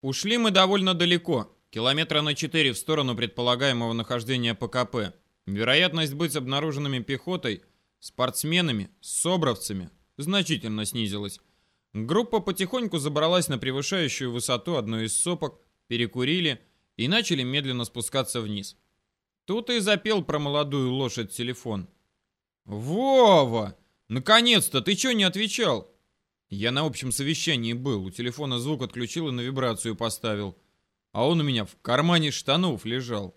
Ушли мы довольно далеко, километра на 4 в сторону предполагаемого нахождения ПКП. Вероятность быть обнаруженными пехотой, спортсменами, собровцами значительно снизилась. Группа потихоньку забралась на превышающую высоту одной из сопок, перекурили и начали медленно спускаться вниз. Тут и запел про молодую лошадь телефон. «Вова! Наконец-то! Ты чё не отвечал?» Я на общем совещании был, у телефона звук отключил и на вибрацию поставил. А он у меня в кармане штанов лежал.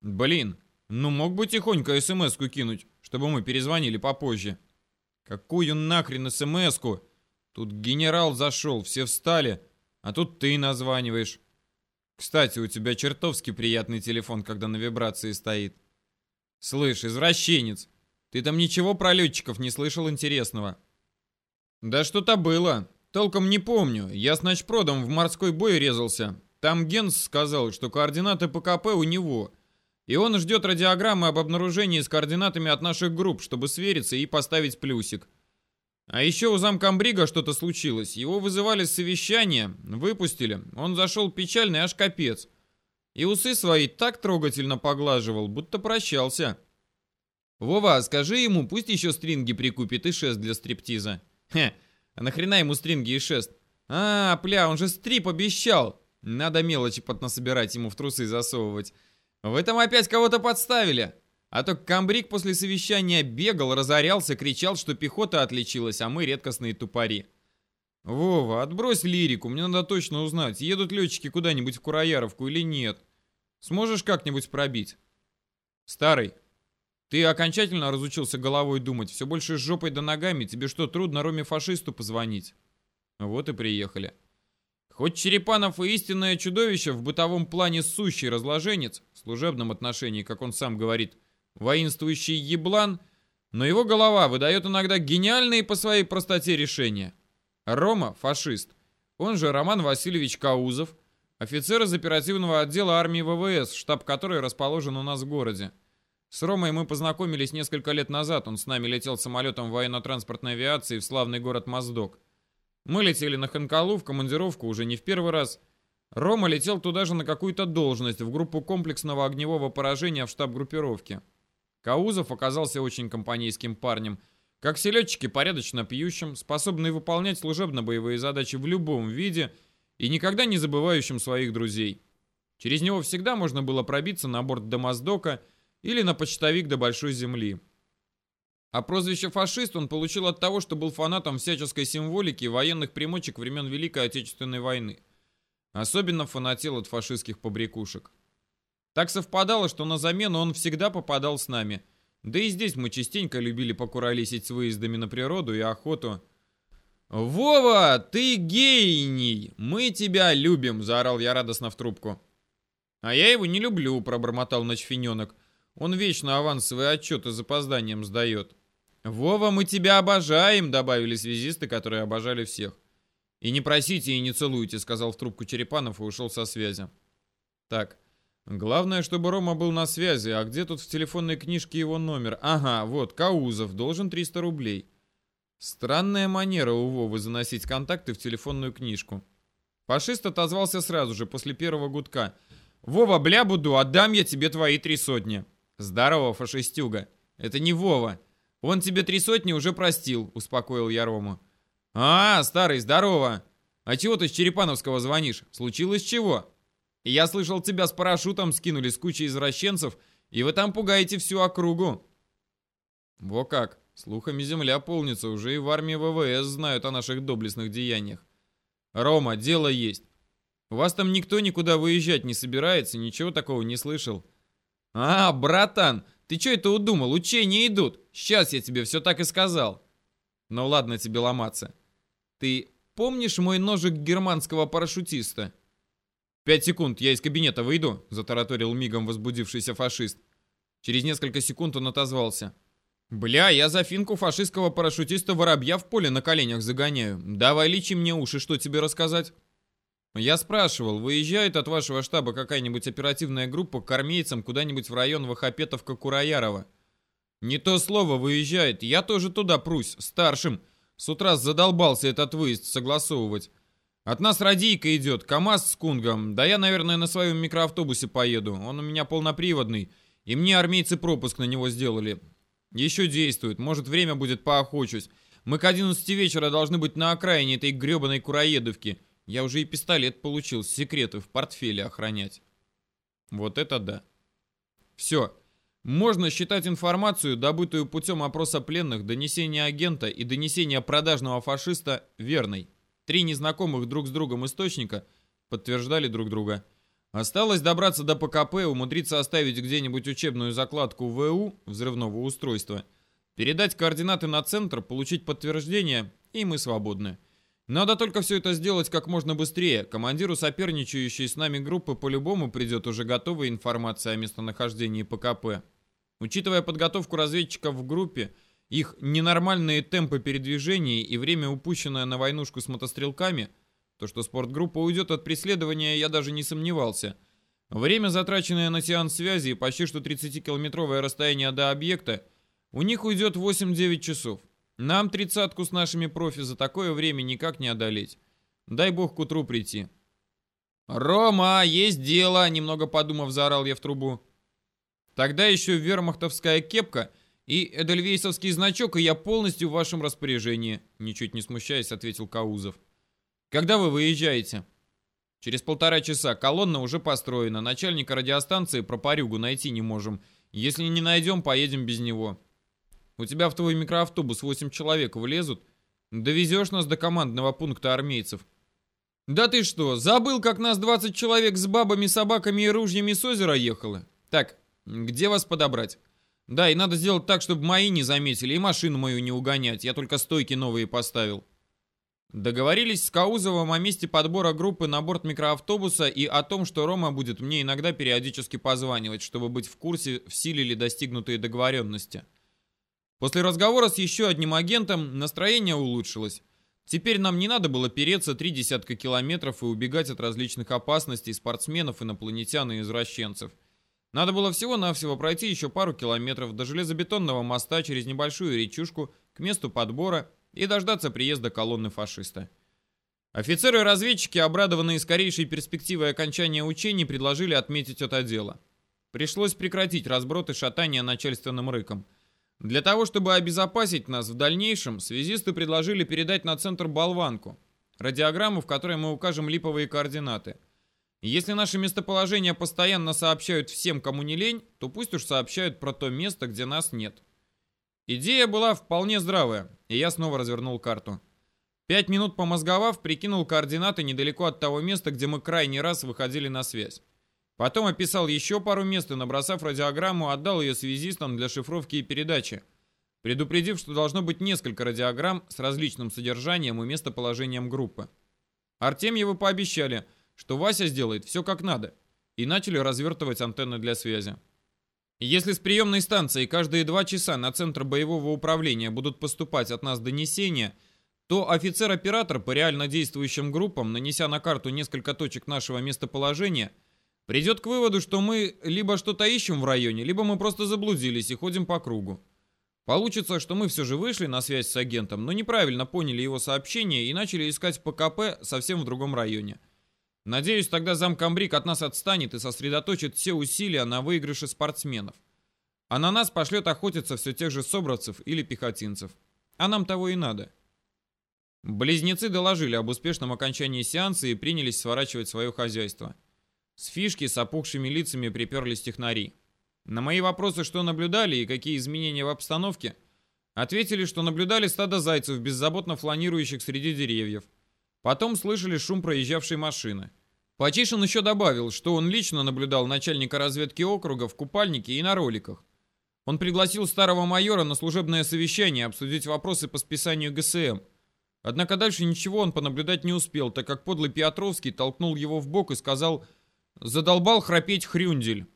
Блин, ну мог бы тихонько смс-ку кинуть, чтобы мы перезвонили попозже. Какую нахрен смс-ку? Тут генерал зашел, все встали, а тут ты названиваешь. Кстати, у тебя чертовски приятный телефон, когда на вибрации стоит. Слышь, извращенец, ты там ничего про летчиков не слышал интересного? Да что-то было. Толком не помню. Я с ночпродом в морской бой резался. Там Генс сказал, что координаты ПКП у него. И он ждет радиограммы об обнаружении с координатами от наших групп, чтобы свериться и поставить плюсик. А еще у замкомбрига что-то случилось. Его вызывали с совещания, выпустили. Он зашел печальный, аж капец. И усы свои так трогательно поглаживал, будто прощался. Вова, скажи ему, пусть еще стринги прикупит и шест для стриптиза. Хе, а нахрена ему стринги и шест? А, пля, он же стрип обещал. Надо мелочи поднасобирать ему в трусы засовывать. Вы там опять кого-то подставили. А то комбриг после совещания бегал, разорялся, кричал, что пехота отличилась, а мы редкостные тупари. Вова, отбрось лирику, мне надо точно узнать, едут летчики куда-нибудь в Курояровку или нет. Сможешь как-нибудь пробить? Старый, ты окончательно разучился головой думать, все больше с жопой да ногами, тебе что, трудно Роме-фашисту позвонить? Вот и приехали. Хоть Черепанов и истинное чудовище, в бытовом плане сущий разложенец, в служебном отношении, как он сам говорит, воинствующий еблан, но его голова выдает иногда гениальные по своей простоте решения. Рома – фашист. Он же Роман Васильевич Каузов, офицер из оперативного отдела армии ВВС, штаб которой расположен у нас в городе. С Ромой мы познакомились несколько лет назад. Он с нами летел самолетом военно-транспортной авиации в славный город Моздок. Мы летели на Ханкалу в командировку уже не в первый раз. Рома летел туда же на какую-то должность, в группу комплексного огневого поражения в штаб группировки. Каузов оказался очень компанейским парнем. Как все летчики, порядочно пьющим, способный выполнять служебно-боевые задачи в любом виде и никогда не забывающим своих друзей. Через него всегда можно было пробиться на борт до Моздока – или на почтовик до Большой Земли. А прозвище «фашист» он получил от того, что был фанатом всяческой символики и военных примочек времен Великой Отечественной войны. Особенно фанател от фашистских побрякушек. Так совпадало, что на замену он всегда попадал с нами. Да и здесь мы частенько любили покуролесить с выездами на природу и охоту. «Вова, ты гений! Мы тебя любим!» – заорал я радостно в трубку. «А я его не люблю», – пробормотал ночфененок. Он вечно авансовые отчеты с запозданием сдает. «Вова, мы тебя обожаем!» — добавили связисты, которые обожали всех. «И не просите, и не целуйте», — сказал в трубку Черепанов и ушел со связи. «Так, главное, чтобы Рома был на связи, а где тут в телефонной книжке его номер? Ага, вот, Каузов, должен 300 рублей». Странная манера у Вовы заносить контакты в телефонную книжку. Фашист отозвался сразу же, после первого гудка. «Вова, бля буду, отдам я тебе твои три сотни». «Здорово, фашистюга. Это не Вова. Он тебе три сотни уже простил», — успокоил я Рому. «А, старый, здорово. А чего ты с Черепановского звонишь? Случилось чего?» «Я слышал, тебя с парашютом скинули с кучей извращенцев, и вы там пугаете всю округу». «Во как. Слухами земля полнится, уже и в армии ВВС знают о наших доблестных деяниях. Рома, дело есть. У вас там никто никуда выезжать не собирается, ничего такого не слышал. «А, братан, ты что это удумал? Учения идут. Сейчас я тебе все так и сказал». «Ну ладно тебе ломаться. Ты помнишь мой ножик германского парашютиста?» «Пять секунд, я из кабинета выйду», — затараторил мигом возбудившийся фашист. Через несколько секунд он отозвался. «Бля, я за финку фашистского парашютиста воробья в поле на коленях загоняю. Давай лечи мне уши, что тебе рассказать?» Я спрашивал, выезжает от вашего штаба какая-нибудь оперативная группа к армейцам куда-нибудь в район Вахапетовка-Кураярова? Не то слово выезжает, я тоже туда прусь, старшим. С утра задолбался этот выезд согласовывать. От нас радийка идет, КамАЗ с Кунгом. Да я, наверное, на своем микроавтобусе поеду. Он у меня полноприводный. И мне армейцы пропуск на него сделали. Еще действует. Может, время будет поохочусь. Мы к 11 вечера должны быть на окраине этой гребаной Кураедовки. Я уже и пистолет получил, секреты в портфеле охранять. Вот это да. Все. Можно считать информацию, добытую путем опроса пленных, донесения агента и донесения продажного фашиста, верной. Три незнакомых друг с другом источника подтверждали друг друга. Осталось добраться до ПКП, умудриться оставить где-нибудь учебную закладку ВУ, взрывного устройства, передать координаты на центр, получить подтверждение, и мы свободны. Надо только все это сделать как можно быстрее. Командиру соперничающей с нами группы по-любому придет уже готовая информация о местонахождении ПКП. Учитывая подготовку разведчиков в группе, их ненормальные темпы передвижения и время, упущенное на войнушку с мотострелками, то, что спортгруппа уйдет от преследования, я даже не сомневался. Время, затраченное на сеанс связи и почти что 30-километровое расстояние до объекта, у них уйдет 8-9 часов. Нам тридцатку с нашими профи за такое время никак не одолеть. Дай бог к утру прийти. «Рома, есть дело!» — немного подумав, заорал я в трубу. Тогда еще вермахтовская кепка и эдельвейсовский значок, и я полностью в вашем распоряжении», ничуть не смущаясь, ответил Каузов. «Когда вы выезжаете?» «Через полтора часа. Колонна уже построена. Начальника радиостанции про парюгу найти не можем. Если не найдем, поедем без него. У тебя в твой микроавтобус 8 человек влезут. Довезешь нас до командного пункта армейцев». «Да ты что, забыл, как нас 20 человек с бабами, собаками и ружьями с озера ехало? Так, где вас подобрать? Да, и надо сделать так, чтобы мои не заметили и машину мою не угонять. Я только стойки новые поставил. Договорились с Каузовым о месте подбора группы на борт микроавтобуса и о том, что Рома будет мне иногда периодически позванивать, чтобы быть в курсе, в силе ли достигнутые договоренности. После разговора с еще одним агентом настроение улучшилось. Теперь нам не надо было переться три десятка километров и убегать от различных опасностей спортсменов, инопланетян и извращенцев – надо было всего-навсего пройти еще пару километров до железобетонного моста через небольшую речушку к месту подбора и дождаться приезда колонны фашиста. Офицеры-разведчики, обрадованные скорейшей перспективой окончания учений, предложили отметить это дело. Пришлось прекратить разброд и шатание начальственным рыком. Для того, чтобы обезопасить нас в дальнейшем, связисты предложили передать на центр болванку, радиограмму, в которой мы укажем липовые координаты – если наши местоположения постоянно сообщают всем, кому не лень, то пусть уж сообщают про то место, где нас нет. Идея была вполне здравая, и я снова развернул карту. Пять минут помозговав, прикинул координаты недалеко от того места, где мы крайний раз выходили на связь. Потом описал еще пару мест и, набросав радиограмму, отдал ее связистам для шифровки и передачи, предупредив, что должно быть несколько радиограмм с различным содержанием и местоположением группы. Артемьевы пообещали – что Вася сделает все как надо, и начали развертывать антенны для связи. Если с приемной станции каждые два часа на центр боевого управления будут поступать от нас донесения, то офицер-оператор по реально действующим группам, нанеся на карту несколько точек нашего местоположения, придет к выводу, что мы либо что-то ищем в районе, либо мы просто заблудились и ходим по кругу. Получится, что мы все же вышли на связь с агентом, но неправильно поняли его сообщение и начали искать ПКП совсем в другом районе. Надеюсь, тогда замкомбриг от нас отстанет и сосредоточит все усилия на выигрыше спортсменов. А на нас пошлет охотиться все тех же собравцев или пехотинцев. А нам того и надо. Близнецы доложили об успешном окончании сеанса и принялись сворачивать свое хозяйство. С фишки с опухшими лицами приперлись технари. На мои вопросы, что наблюдали и какие изменения в обстановке, ответили, что наблюдали стадо зайцев, беззаботно фланирующих среди деревьев. Потом слышали шум проезжавшей машины. Почишин еще добавил, что он лично наблюдал начальника разведки округа в купальнике и на роликах. Он пригласил старого майора на служебное совещание обсудить вопросы по списанию ГСМ. Однако дальше ничего он понаблюдать не успел, так как подлый Петровский толкнул его в бок и сказал «Задолбал храпеть хрюндель».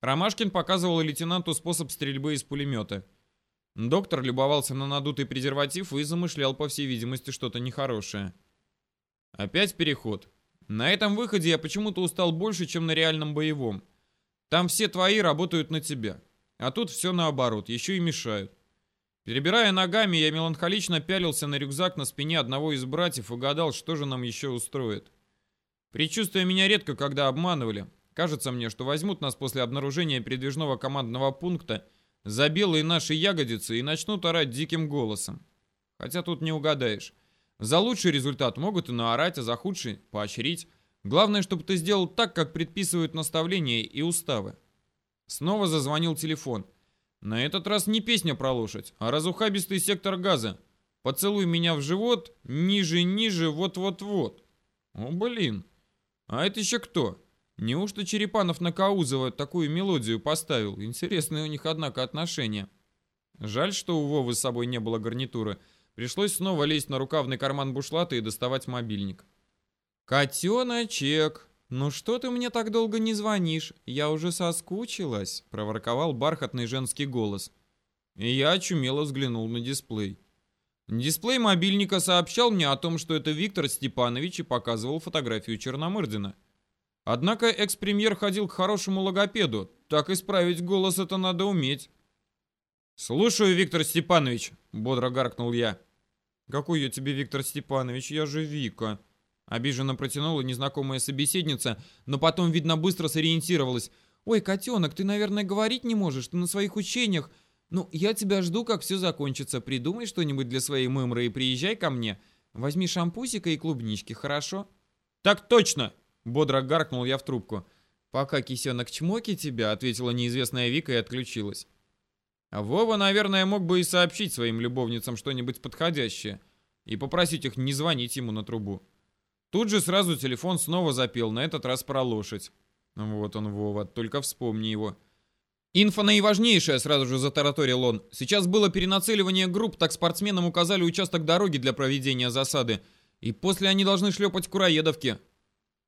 Ромашкин показывал лейтенанту способ стрельбы из пулемета. Доктор любовался на надутый презерватив и замышлял, по всей видимости, что-то нехорошее. Опять переход. На этом выходе я почему-то устал больше, чем на реальном боевом. Там все твои работают на тебя. А тут все наоборот, еще и мешают. Перебирая ногами, я меланхолично пялился на рюкзак на спине одного из братьев и гадал, что же нам еще устроит. Предчувствия меня редко когда обманывали. Кажется мне, что возьмут нас после обнаружения передвижного командного пункта за белые наши ягодицы и начнут орать диким голосом. Хотя тут не угадаешь. За лучший результат могут и наорать, а за худший – поощрить. Главное, чтобы ты сделал так, как предписывают наставления и уставы. Снова зазвонил телефон. На этот раз не песня про лошадь, а разухабистый сектор газа. Поцелуй меня в живот, ниже, ниже, вот-вот-вот. О, блин. А это еще кто? Неужто Черепанов на Каузова такую мелодию поставил? Интересные у них, однако, отношения. Жаль, что у Вовы с собой не было гарнитуры. Пришлось снова лезть на рукавный карман бушлата и доставать мобильник. «Котеночек, ну что ты мне так долго не звонишь? Я уже соскучилась», — проворковал бархатный женский голос. И я очумело взглянул на дисплей. Дисплей мобильника сообщал мне о том, что это Виктор Степанович и показывал фотографию Черномырдина. Однако экс-премьер ходил к хорошему логопеду. Так исправить голос это надо уметь. «Слушаю, Виктор Степанович», — бодро гаркнул я. «Какой я тебе, Виктор Степанович? Я же Вика». Обиженно протянула незнакомая собеседница, но потом, видно, быстро сориентировалась. «Ой, котенок, ты, наверное, говорить не можешь, ты на своих учениях. Ну, я тебя жду, как все закончится. Придумай что-нибудь для своей мымры и приезжай ко мне. Возьми шампусика и клубнички, хорошо?» «Так точно!» — бодро гаркнул я в трубку. «Пока кисенок чмоки тебя», — ответила неизвестная Вика и отключилась. А Вова, наверное, мог бы и сообщить своим любовницам что-нибудь подходящее и попросить их не звонить ему на трубу. Тут же сразу телефон снова запел, на этот раз про лошадь. Вот он, Вова, только вспомни его. Инфа наиважнейшая, сразу же затараторил он. Сейчас было перенацеливание групп, так спортсменам указали участок дороги для проведения засады. И после они должны шлепать Кураедовки.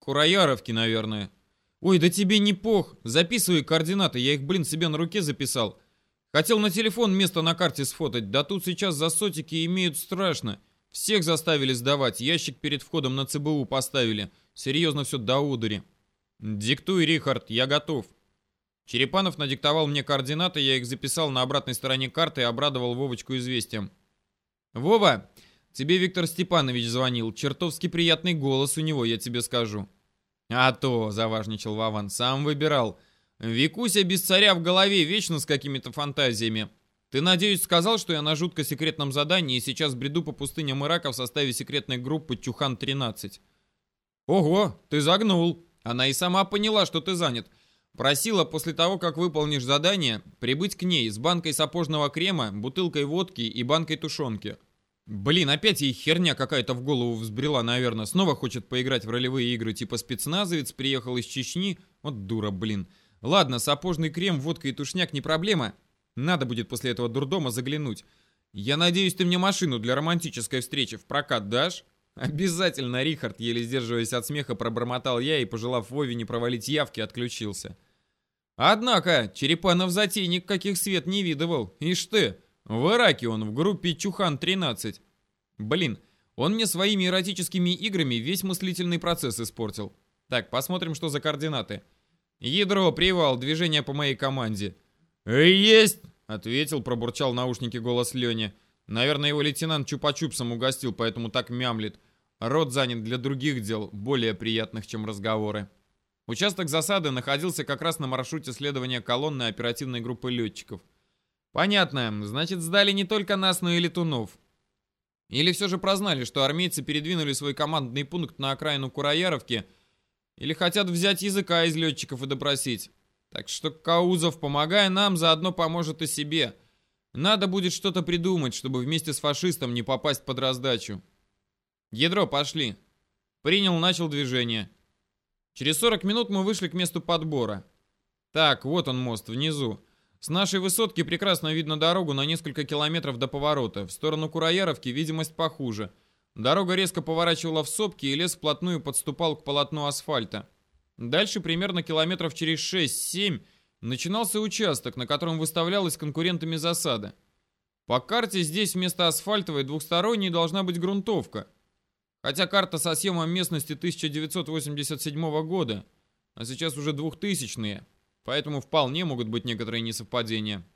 Курояровки, наверное. Ой, да тебе не пох. Записывай координаты, я их, блин, себе на руке записал. Хотел на телефон место на карте сфотать, да тут сейчас за сотики имеют страшно. Всех заставили сдавать, ящик перед входом на ЦБУ поставили. Серьезно все до удари. Диктуй, Рихард, я готов. Черепанов надиктовал мне координаты, я их записал на обратной стороне карты и обрадовал Вовочку известием. «Вова, тебе Виктор Степанович звонил. Чертовски приятный голос у него, я тебе скажу». «А то», — заважничал Вован, — «сам выбирал. Викуся без царя в голове, вечно с какими-то фантазиями. Ты, надеюсь, сказал, что я на жутко секретном задании и сейчас бреду по пустыням Ирака в составе секретной группы Чухан-13. Ого, ты загнул. Она и сама поняла, что ты занят. Просила после того, как выполнишь задание, прибыть к ней с банкой сапожного крема, бутылкой водки и банкой тушенки. Блин, опять ей херня какая-то в голову взбрела, наверное. Снова хочет поиграть в ролевые игры, типа спецназовец, приехал из Чечни. Вот дура, блин. Ладно, сапожный крем, водка и тушняк не проблема. Надо будет после этого дурдома заглянуть. Я надеюсь, ты мне машину для романтической встречи в прокат дашь? Обязательно, Рихард, еле сдерживаясь от смеха, пробормотал я и, пожелав Вове не провалить явки, отключился. Однако, Черепанов затейник каких свет не видывал. Ишь ты, в Ираке он, в группе Чухан-13. Блин, он мне своими эротическими играми весь мыслительный процесс испортил. Так, посмотрим, что за координаты. «Ядро, привал, движение по моей команде». «Есть!» — ответил, пробурчал наушники голос Лени. Наверное, его лейтенант чупа-чупсом угостил, поэтому так мямлит. Рот занят для других дел, более приятных, чем разговоры. Участок засады находился как раз на маршруте следования колонны оперативной группы летчиков. Понятно, значит, сдали не только нас, но и летунов. Или все же прознали, что армейцы передвинули свой командный пункт на окраину Курояровки или хотят взять языка из летчиков и допросить. Так что Каузов, помогая нам, заодно поможет и себе. Надо будет что-то придумать, чтобы вместе с фашистом не попасть под раздачу. Ядро, пошли. Принял, начал движение. Через 40 минут мы вышли к месту подбора. Так, вот он мост, внизу. С нашей высотки прекрасно видно дорогу на несколько километров до поворота. В сторону Курояровки видимость похуже. Дорога резко поворачивала в сопки, и лес вплотную подступал к полотну асфальта. Дальше, примерно километров через 6-7, начинался участок, на котором выставлялась конкурентами засада. По карте здесь вместо асфальтовой двухсторонней должна быть грунтовка. Хотя карта со съемом местности 1987 года, а сейчас уже 2000-е, поэтому вполне могут быть некоторые несовпадения.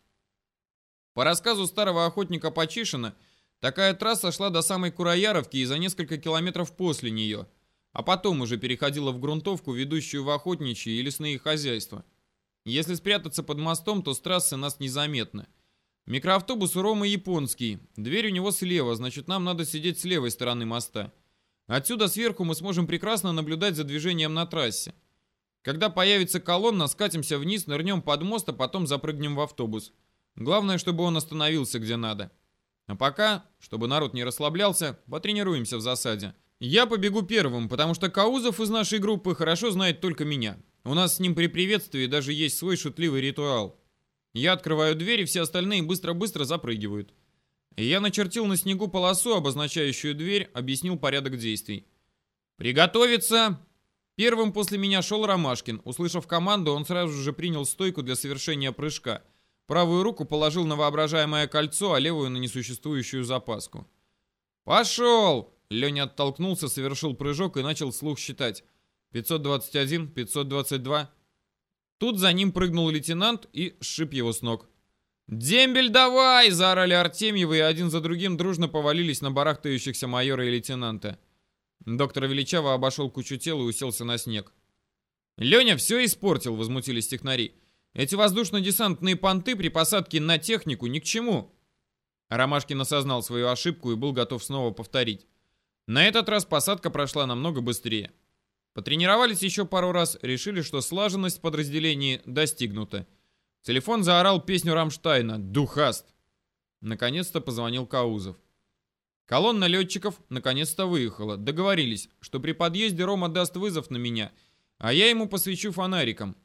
По рассказу старого охотника Почишина, такая трасса шла до самой Курояровки и за несколько километров после нее, а потом уже переходила в грунтовку, ведущую в охотничьи и лесные хозяйства. Если спрятаться под мостом, то с трассы нас незаметно. Микроавтобус у Ромы японский, дверь у него слева, значит нам надо сидеть с левой стороны моста. Отсюда сверху мы сможем прекрасно наблюдать за движением на трассе. Когда появится колонна, скатимся вниз, нырнем под мост, а потом запрыгнем в автобус. Главное, чтобы он остановился где надо. А пока, чтобы народ не расслаблялся, потренируемся в засаде. Я побегу первым, потому что Каузов из нашей группы хорошо знает только меня. У нас с ним при приветствии даже есть свой шутливый ритуал. Я открываю дверь, и все остальные быстро-быстро запрыгивают. Я начертил на снегу полосу, обозначающую дверь, объяснил порядок действий. «Приготовиться!» Первым после меня шел Ромашкин. Услышав команду, он сразу же принял стойку для совершения прыжка. Правую руку положил на воображаемое кольцо, а левую на несуществующую запаску. «Пошел!» Леня оттолкнулся, совершил прыжок и начал слух считать. 521, 522. Тут за ним прыгнул лейтенант и сшиб его с ног. «Дембель, давай!» – заорали Артемьевы, и один за другим дружно повалились на барахтающихся майора и лейтенанта. Доктор величаво обошел кучу тел и уселся на снег. «Леня все испортил», — возмутились технари. «Эти воздушно-десантные понты при посадке на технику ни к чему». Ромашкин осознал свою ошибку и был готов снова повторить. На этот раз посадка прошла намного быстрее. Потренировались еще пару раз, решили, что слаженность в подразделении достигнута. Телефон заорал песню Рамштайна «Духаст». Наконец-то позвонил Каузов. Колонна летчиков наконец-то выехала. Договорились, что при подъезде Рома даст вызов на меня, а я ему посвечу фонариком.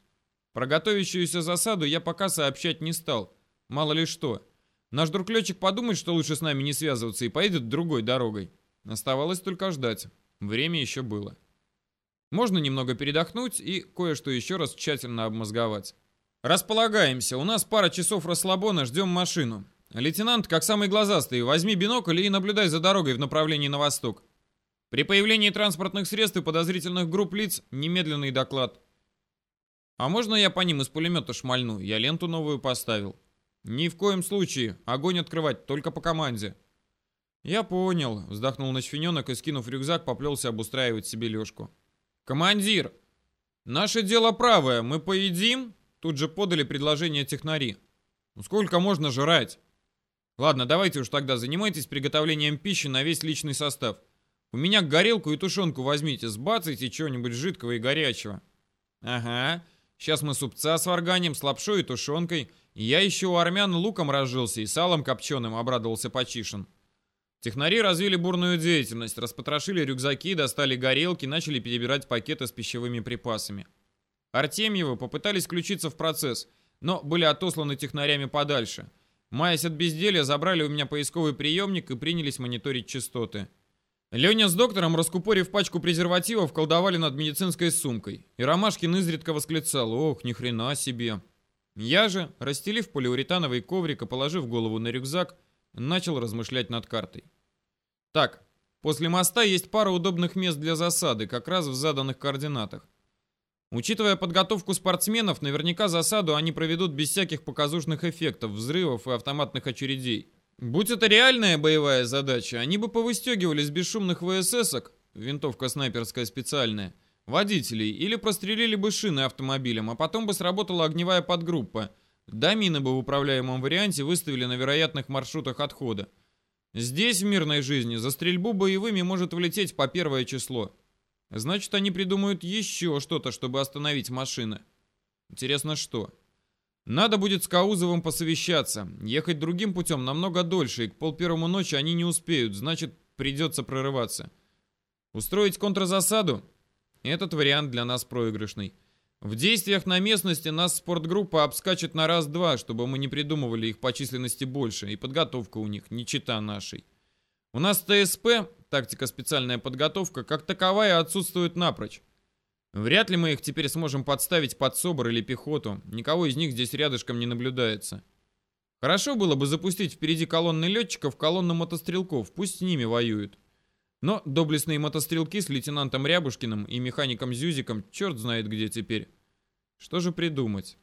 Про готовящуюся засаду я пока сообщать не стал. Мало ли что. Наш друг летчик подумает, что лучше с нами не связываться и поедет другой дорогой. Оставалось только ждать. Время еще было. Можно немного передохнуть и кое-что еще раз тщательно обмозговать. Располагаемся. У нас пара часов расслабона, ждем машину. «Лейтенант, как самый глазастый, возьми бинокль и наблюдай за дорогой в направлении на восток. При появлении транспортных средств и подозрительных групп лиц немедленный доклад». «А можно я по ним из пулемета шмальну? Я ленту новую поставил». «Ни в коем случае. Огонь открывать, только по команде». «Я понял», — вздохнул Ночфененок и, скинув рюкзак, поплелся обустраивать себе лёжку. «Командир! Наше дело правое. Мы поедим?» Тут же подали предложение технари. «Ну сколько можно жрать?» Ладно, давайте уж тогда занимайтесь приготовлением пищи на весь личный состав. У меня горелку и тушенку возьмите, сбацайте чего-нибудь жидкого и горячего. Ага, сейчас мы супца сварганим с лапшой и тушенкой. я еще у армян луком разжился и салом копченым, обрадовался Почишин. Технари развили бурную деятельность, распотрошили рюкзаки, достали горелки, начали перебирать пакеты с пищевыми припасами. Артемьевы попытались включиться в процесс, но были отосланы технарями подальше – Маясь от безделья, забрали у меня поисковый приемник и принялись мониторить частоты. Леня с доктором, раскупорив пачку презервативов, колдовали над медицинской сумкой. И Ромашкин изредка восклицал «Ох, ни хрена себе!». Я же, расстелив полиуретановый коврик и положив голову на рюкзак, начал размышлять над картой. Так, после моста есть пара удобных мест для засады, как раз в заданных координатах. Учитывая подготовку спортсменов, наверняка засаду они проведут без всяких показушных эффектов, взрывов и автоматных очередей. Будь это реальная боевая задача, они бы повыстегивали с бесшумных ВССок, винтовка снайперская специальная, водителей, или прострелили бы шины автомобилем, а потом бы сработала огневая подгруппа. Да, мины бы в управляемом варианте выставили на вероятных маршрутах отхода. Здесь, в мирной жизни, за стрельбу боевыми может влететь по первое число. Значит, они придумают еще что-то, чтобы остановить машины. Интересно, что? Надо будет с Каузовым посовещаться. Ехать другим путем намного дольше, и к полпервому ночи они не успеют, значит, придется прорываться. Устроить контрзасаду? Этот вариант для нас проигрышный. В действиях на местности нас спортгруппа обскачет на раз-два, чтобы мы не придумывали их по численности больше, и подготовка у них не чита нашей. У нас ТСП, тактика специальная подготовка, как таковая отсутствует напрочь. Вряд ли мы их теперь сможем подставить под СОБР или пехоту. Никого из них здесь рядышком не наблюдается. Хорошо было бы запустить впереди колонны летчиков, колонну мотострелков, пусть с ними воюют. Но доблестные мотострелки с лейтенантом Рябушкиным и механиком Зюзиком черт знает где теперь. Что же придумать?